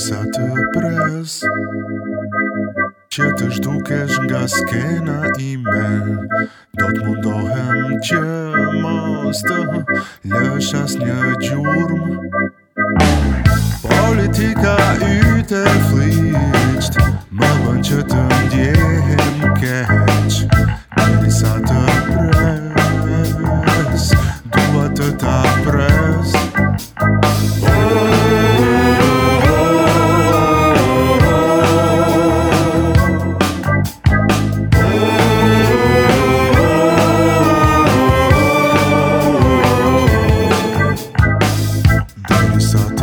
Sa të pres Që të shdukesh nga skena i me Do të mundohem që mos të Lësh as një gjurm Politika i flitzt, magam csötöm gyémkecs, Kiszállt a presz, duvatott a presz. Dani Sato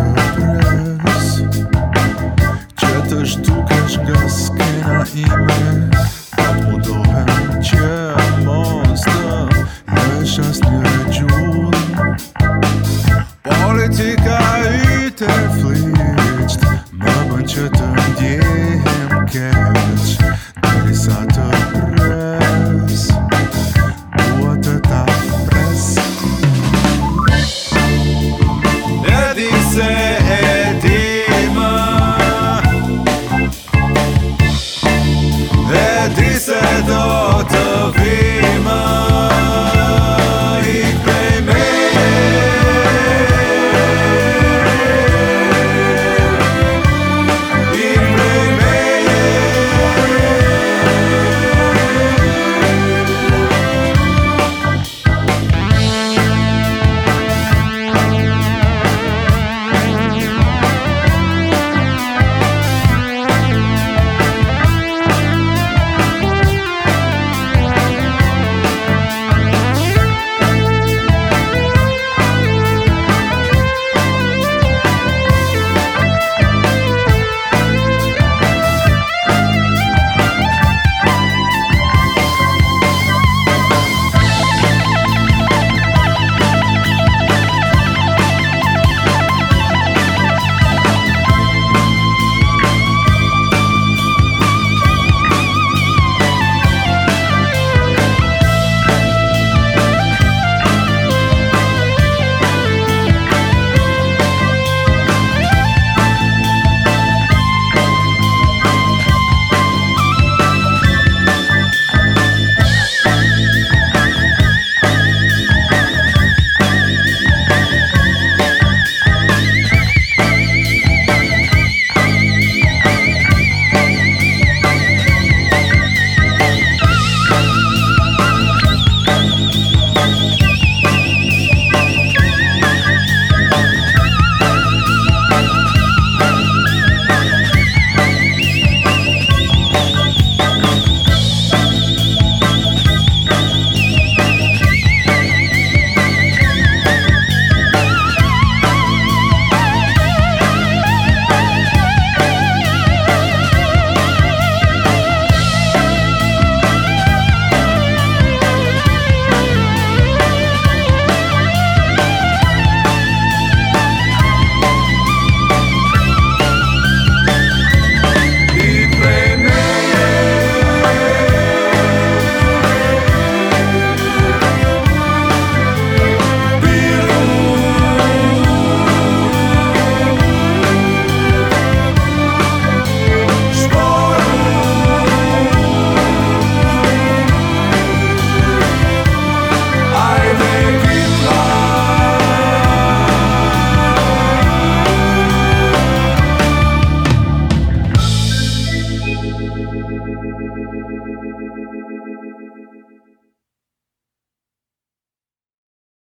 Thank you.